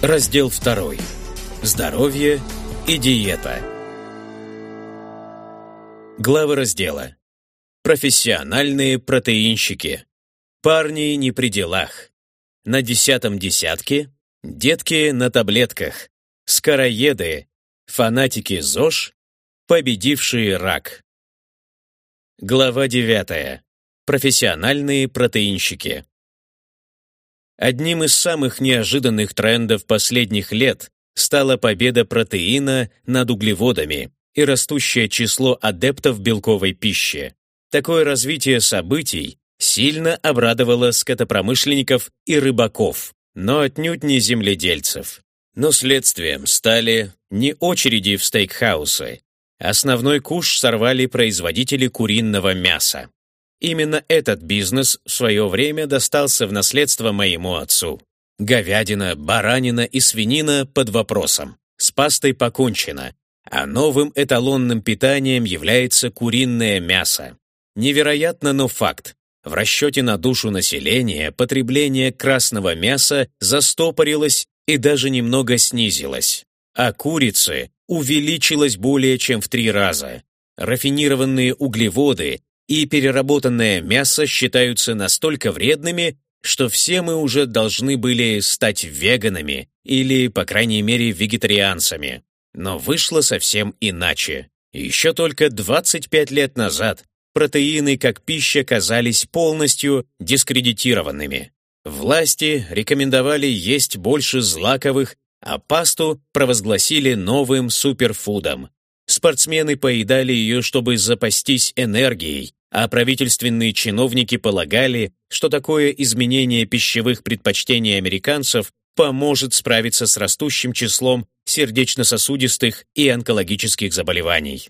Раздел 2. Здоровье и диета. Глава раздела. Профессиональные протеинщики. Парни не при делах. На десятом десятке. Детки на таблетках. Скороеды. Фанатики ЗОЖ. Победившие рак. Глава 9. Профессиональные протеинщики. Одним из самых неожиданных трендов последних лет стала победа протеина над углеводами и растущее число адептов белковой пищи. Такое развитие событий сильно обрадовало скотопромышленников и рыбаков, но отнюдь не земледельцев. Но следствием стали не очереди в стейкхаусы. Основной куш сорвали производители куриного мяса. Именно этот бизнес в свое время достался в наследство моему отцу. Говядина, баранина и свинина под вопросом. С пастой покончено, а новым эталонным питанием является куриное мясо. Невероятно, но факт. В расчете на душу населения потребление красного мяса застопорилось и даже немного снизилось, а курицы увеличилось более чем в три раза. Рафинированные углеводы и переработанное мясо считаются настолько вредными, что все мы уже должны были стать веганами или, по крайней мере, вегетарианцами. Но вышло совсем иначе. Еще только 25 лет назад протеины как пища казались полностью дискредитированными. Власти рекомендовали есть больше злаковых, а пасту провозгласили новым суперфудом. Спортсмены поедали ее, чтобы запастись энергией, а правительственные чиновники полагали, что такое изменение пищевых предпочтений американцев поможет справиться с растущим числом сердечно-сосудистых и онкологических заболеваний.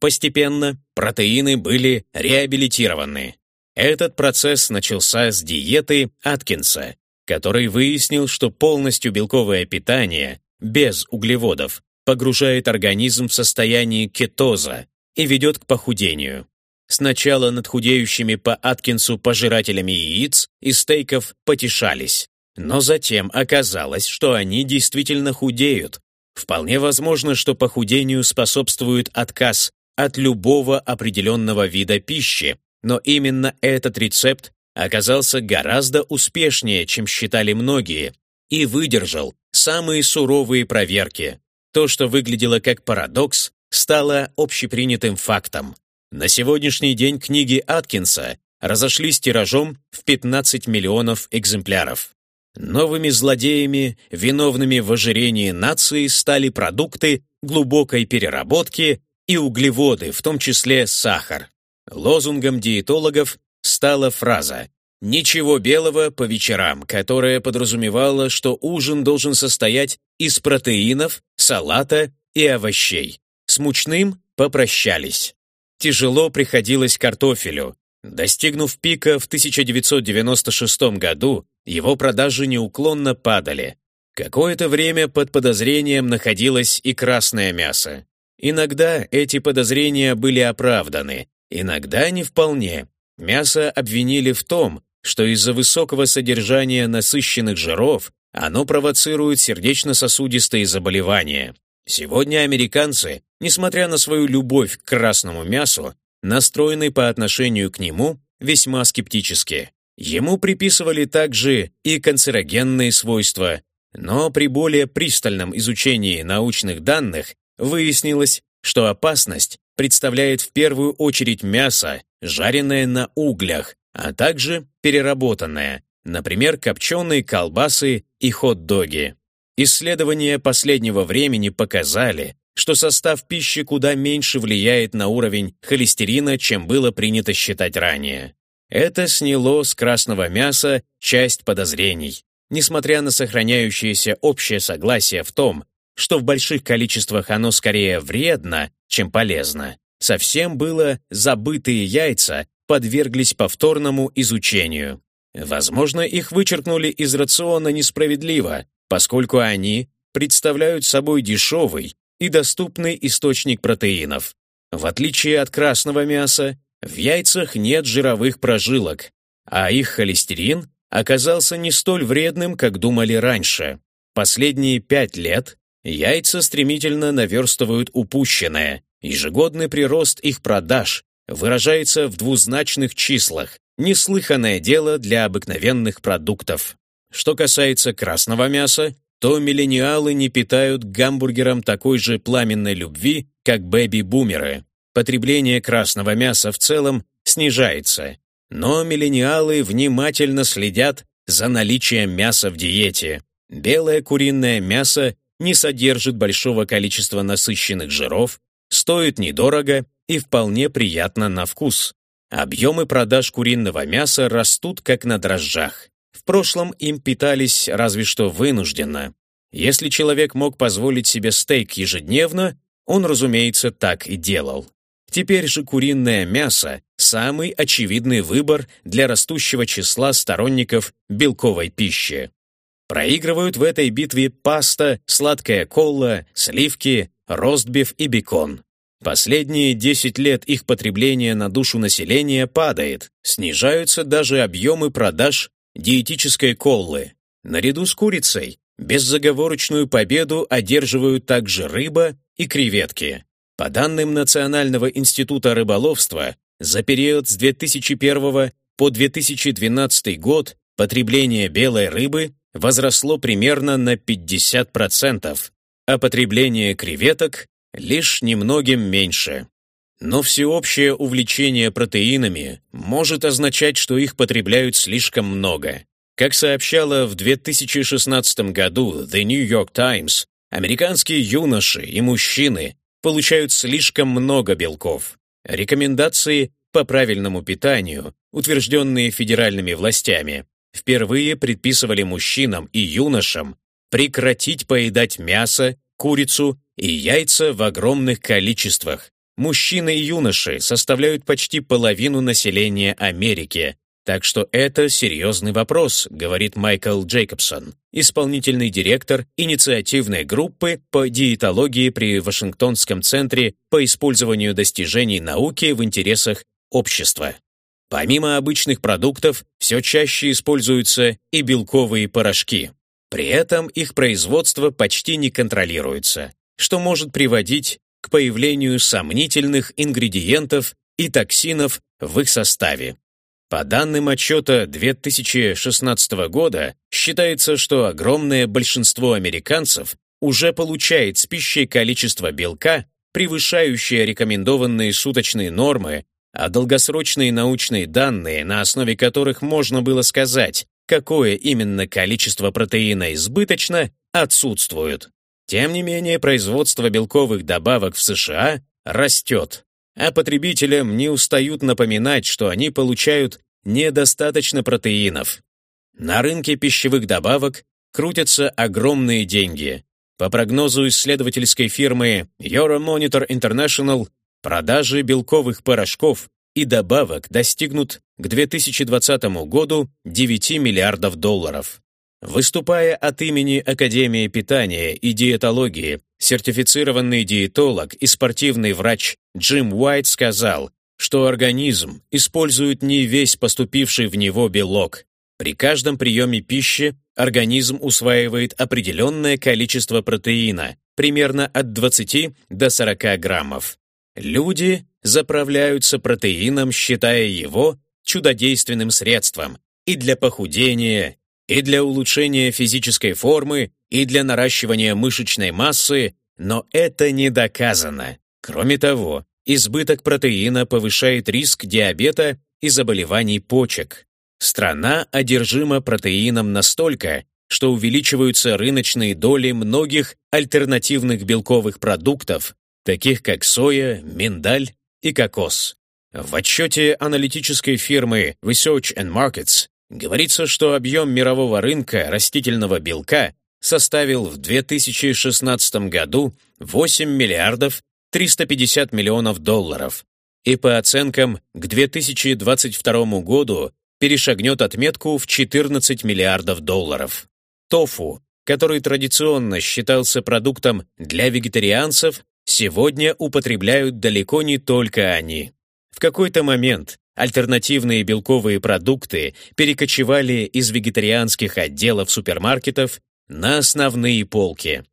Постепенно протеины были реабилитированы. Этот процесс начался с диеты Аткинса, который выяснил, что полностью белковое питание, без углеводов, погружает организм в состояние кетоза и ведет к похудению. Сначала над худеющими по Аткинсу пожирателями яиц и стейков потешались, но затем оказалось, что они действительно худеют. Вполне возможно, что похудению способствует отказ от любого определенного вида пищи, но именно этот рецепт оказался гораздо успешнее, чем считали многие, и выдержал самые суровые проверки. То, что выглядело как парадокс, стало общепринятым фактом. На сегодняшний день книги Аткинса разошлись тиражом в 15 миллионов экземпляров. Новыми злодеями, виновными в ожирении нации, стали продукты глубокой переработки и углеводы, в том числе сахар. Лозунгом диетологов стала фраза «Ничего белого по вечерам», которая подразумевала, что ужин должен состоять из протеинов, салата и овощей. С мучным попрощались. Тяжело приходилось картофелю. Достигнув пика в 1996 году, его продажи неуклонно падали. Какое-то время под подозрением находилось и красное мясо. Иногда эти подозрения были оправданы, иногда не вполне. Мясо обвинили в том, что из-за высокого содержания насыщенных жиров оно провоцирует сердечно-сосудистые заболевания. Сегодня американцы, несмотря на свою любовь к красному мясу, настроены по отношению к нему весьма скептически. Ему приписывали также и канцерогенные свойства, но при более пристальном изучении научных данных выяснилось, что опасность представляет в первую очередь мясо, жареное на углях, а также переработанное, например, копченые колбасы и хот-доги. Исследования последнего времени показали, что состав пищи куда меньше влияет на уровень холестерина, чем было принято считать ранее. Это сняло с красного мяса часть подозрений, несмотря на сохраняющееся общее согласие в том, что в больших количествах оно скорее вредно, чем полезно. Совсем было забытые яйца подверглись повторному изучению. Возможно, их вычеркнули из рациона несправедливо, поскольку они представляют собой дешевый и доступный источник протеинов. В отличие от красного мяса, в яйцах нет жировых прожилок, а их холестерин оказался не столь вредным, как думали раньше. Последние пять лет яйца стремительно наверстывают упущенное. Ежегодный прирост их продаж выражается в двузначных числах, неслыханное дело для обыкновенных продуктов. Что касается красного мяса, то миллениалы не питают гамбургерам такой же пламенной любви, как бэби-бумеры. Потребление красного мяса в целом снижается, но миллениалы внимательно следят за наличием мяса в диете. Белое куриное мясо не содержит большого количества насыщенных жиров, стоит недорого и вполне приятно на вкус. Объемы продаж куриного мяса растут как на дрожжах. В прошлом им питались разве что вынужденно. Если человек мог позволить себе стейк ежедневно, он, разумеется, так и делал. Теперь же куриное мясо – самый очевидный выбор для растущего числа сторонников белковой пищи. Проигрывают в этой битве паста, сладкая кола, сливки, ростбиф и бекон. Последние 10 лет их потребление на душу населения падает, снижаются даже объемы продаж диетической коллы. Наряду с курицей беззаговорочную победу одерживают также рыба и креветки. По данным Национального института рыболовства, за период с 2001 по 2012 год потребление белой рыбы возросло примерно на 50%, а потребление креветок лишь немногим меньше. Но всеобщее увлечение протеинами может означать, что их потребляют слишком много. Как сообщала в 2016 году The New York Times, американские юноши и мужчины получают слишком много белков. Рекомендации по правильному питанию, утвержденные федеральными властями, впервые предписывали мужчинам и юношам прекратить поедать мясо, курицу и яйца в огромных количествах. Мужчины и юноши составляют почти половину населения Америки, так что это серьезный вопрос, говорит Майкл Джейкобсон, исполнительный директор инициативной группы по диетологии при Вашингтонском центре по использованию достижений науки в интересах общества. Помимо обычных продуктов, все чаще используются и белковые порошки. При этом их производство почти не контролируется, что может приводить к появлению сомнительных ингредиентов и токсинов в их составе. По данным отчета 2016 года, считается, что огромное большинство американцев уже получает с пищей количество белка, превышающее рекомендованные суточные нормы, а долгосрочные научные данные, на основе которых можно было сказать, какое именно количество протеина избыточно, отсутствуют. Тем не менее, производство белковых добавок в США растет а потребителям не устают напоминать, что они получают недостаточно протеинов. На рынке пищевых добавок крутятся огромные деньги. По прогнозу исследовательской фирмы Euromonitor International, продажи белковых порошков и добавок достигнут к 2020 году 9 миллиардов долларов. Выступая от имени Академии питания и диетологии, сертифицированный диетолог и спортивный врач Джим Уайт сказал, что организм использует не весь поступивший в него белок. При каждом приеме пищи организм усваивает определенное количество протеина, примерно от 20 до 40 граммов. Люди заправляются протеином, считая его чудодейственным средством и для похудения, и для улучшения физической формы, и для наращивания мышечной массы, но это не доказано. Кроме того, избыток протеина повышает риск диабета и заболеваний почек. Страна одержима протеином настолько, что увеличиваются рыночные доли многих альтернативных белковых продуктов, таких как соя, миндаль и кокос. В отчете аналитической фирмы Research and Markets Говорится, что объем мирового рынка растительного белка составил в 2016 году 8 миллиардов 350 миллионов долларов и по оценкам к 2022 году перешагнет отметку в 14 миллиардов долларов. Тофу, который традиционно считался продуктом для вегетарианцев, сегодня употребляют далеко не только они. В какой-то момент Альтернативные белковые продукты перекочевали из вегетарианских отделов супермаркетов на основные полки.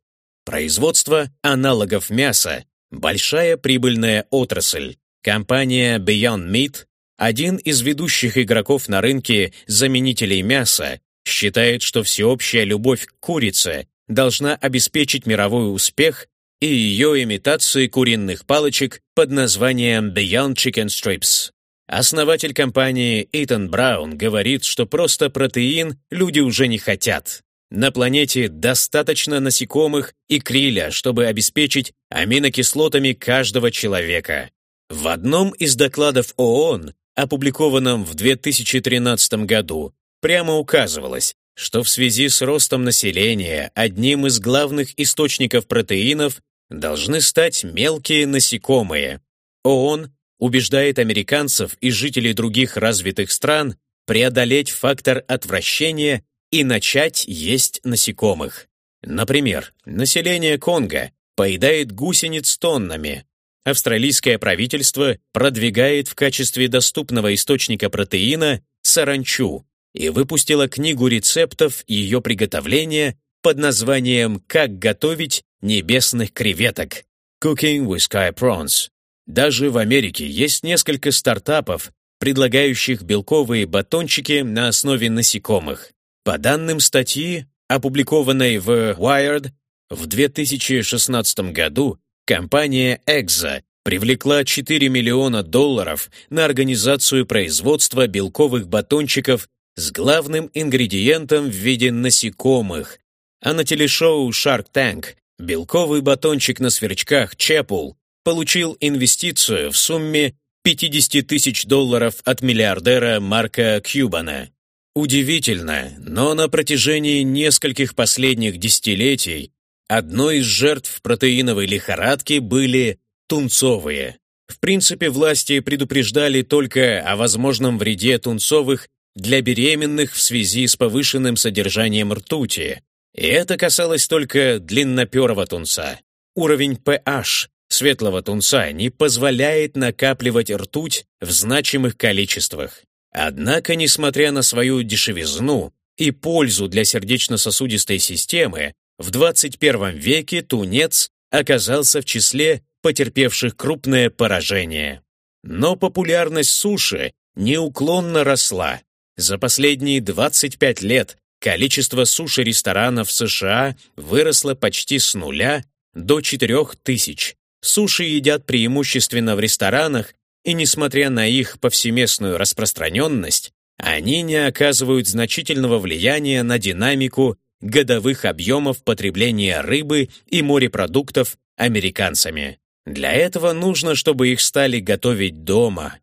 Производство аналогов мяса – большая прибыльная отрасль. Компания Beyond Meat, один из ведущих игроков на рынке заменителей мяса, считает, что всеобщая любовь к курице должна обеспечить мировой успех и ее имитации куриных палочек под названием Beyond Chicken Strips. Основатель компании Итан Браун говорит, что просто протеин люди уже не хотят. На планете достаточно насекомых и криля, чтобы обеспечить аминокислотами каждого человека. В одном из докладов ООН, опубликованном в 2013 году, прямо указывалось, что в связи с ростом населения одним из главных источников протеинов должны стать мелкие насекомые. ООН убеждает американцев и жителей других развитых стран преодолеть фактор отвращения и начать есть насекомых. Например, население Конго поедает гусениц тоннами. Австралийское правительство продвигает в качестве доступного источника протеина саранчу и выпустило книгу рецептов ее приготовления под названием «Как готовить небесных креветок» Cooking with Sky Prawns. Даже в Америке есть несколько стартапов, предлагающих белковые батончики на основе насекомых. По данным статьи, опубликованной в Wired, в 2016 году компания Exo привлекла 4 миллиона долларов на организацию производства белковых батончиков с главным ингредиентом в виде насекомых. А на телешоу Shark Tank белковый батончик на сверчках Чепул получил инвестицию в сумме 50 тысяч долларов от миллиардера Марка Кьюбана. Удивительно, но на протяжении нескольких последних десятилетий одной из жертв протеиновой лихорадки были тунцовые. В принципе, власти предупреждали только о возможном вреде тунцовых для беременных в связи с повышенным содержанием ртути. И это касалось только длинноперого тунца. Уровень pH светлого тунца не позволяет накапливать ртуть в значимых количествах. Однако, несмотря на свою дешевизну и пользу для сердечно-сосудистой системы, в 21 веке тунец оказался в числе потерпевших крупное поражение. Но популярность суши неуклонно росла. За последние 25 лет количество суши-ресторанов в США выросло почти с нуля до 4000. Суши едят преимущественно в ресторанах и несмотря на их повсеместную распространенность, они не оказывают значительного влияния на динамику годовых объемов потребления рыбы и морепродуктов американцами. Для этого нужно, чтобы их стали готовить дома.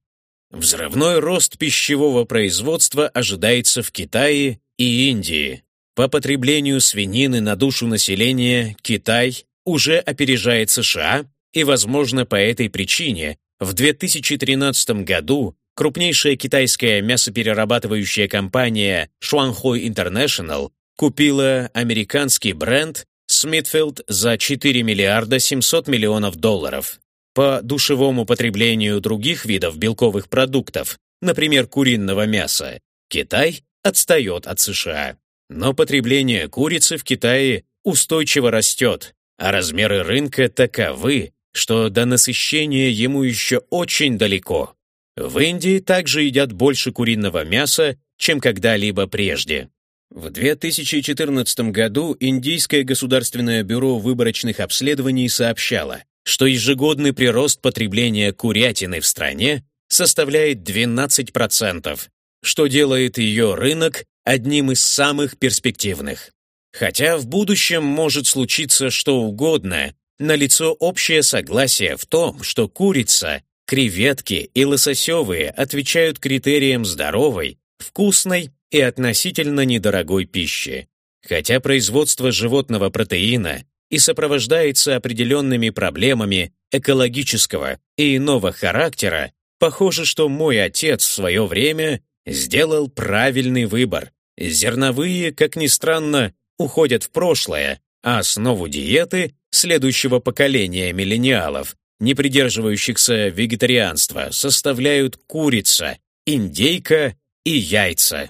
Взрывной рост пищевого производства ожидается в Китае и Индии. По потреблению свинины на душу населения Китай уже опережает США, и, возможно, по этой причине в 2013 году крупнейшая китайская мясоперерабатывающая компания Shuanghui International купила американский бренд Smithfield за 4 миллиарда 700 миллионов долларов. По душевому потреблению других видов белковых продуктов, например, куриного мяса, Китай отстает от США. Но потребление курицы в Китае устойчиво растет, а размеры рынка таковы, что до насыщения ему еще очень далеко. В Индии также едят больше куриного мяса, чем когда-либо прежде. В 2014 году Индийское государственное бюро выборочных обследований сообщало, что ежегодный прирост потребления курятины в стране составляет 12%, что делает ее рынок одним из самых перспективных. Хотя в будущем может случиться что угодно, налицо общее согласие в том, что курица, креветки и лососевые отвечают критериям здоровой, вкусной и относительно недорогой пищи. Хотя производство животного протеина и сопровождается определенными проблемами экологического и иного характера, похоже, что мой отец в свое время сделал правильный выбор. Зерновые, как ни странно, уходят в прошлое, основу диеты следующего поколения миллениалов, не придерживающихся вегетарианства, составляют курица, индейка и яйца.